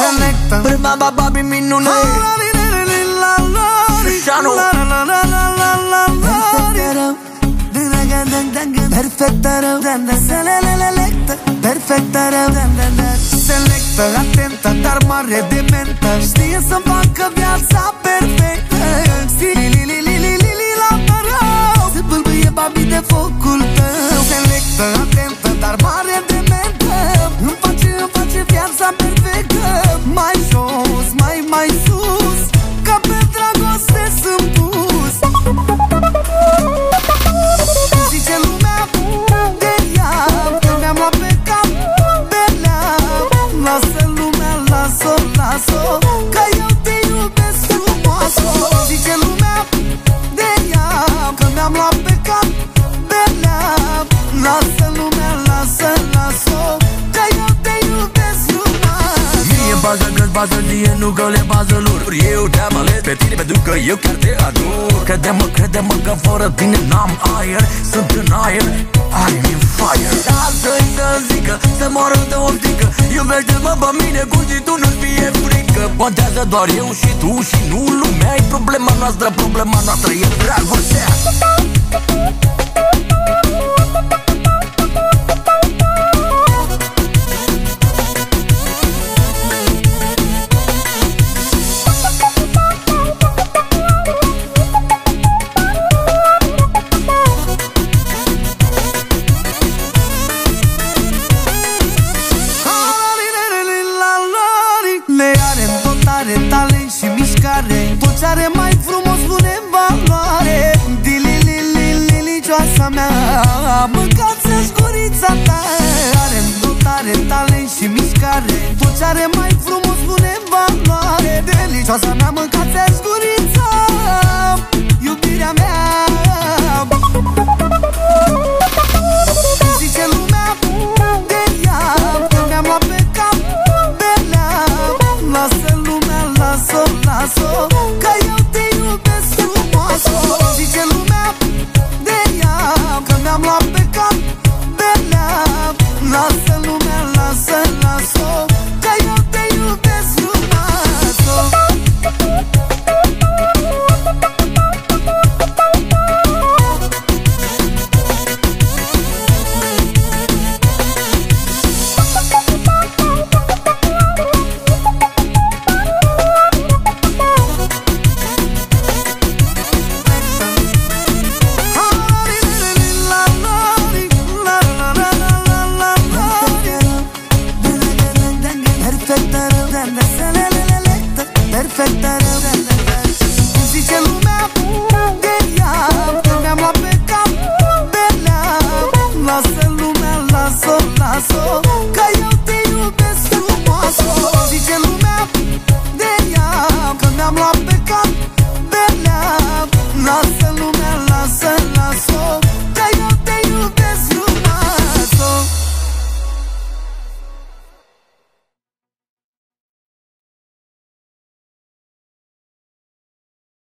Selectă Prima babi minune Cristiano Selectă, atentă, dar mare de mentă Știe să-mi facă viața perfectă. Li, li, li, li, li, li, la mărău Se bâlbâie babi de focul tău las-o, las-o Că eu te iubesc frumoasă. Zice lumea de ea Că mi-am luat pe cap belea Lasă lumea, lasă, las-o Că eu te iubesc frumoasă. Mie bază că-ți bază ție, nu că le bază lor Eu te-am ales pe tine pentru că eu chiar te ador Crede-mă, crede-mă că fără tine n-am aer. Sunt în aer, I'm in fire Lasă-i să zică, să moară de o frică Iubește-mă pe mine cum și tu nu-ți fie frică. Contează doar eu și tu și nu lumea E problema noastră, problema noastră e dragostea are în dotare, talent și mișcare. Tot ce are mai frumos pune în valoare. Dilililicioasa mea Mâncați-și gurița ta. Are în dotare, talent și mișcare. Tot ce are mai frumos pune în valoare. Delicioasa mea, mâncați-și gurița Iubirea mea lumea, lasă, lasă-o perfectă rău Îmi zice lumea de ea Că mi-am luat pe cap pe leam Lasă lumea, lasă-o, lasă-o Că eu te iubesc frumoasă Îmi zice lumea de ea Că mi-am luat pe cap pe leam Lasă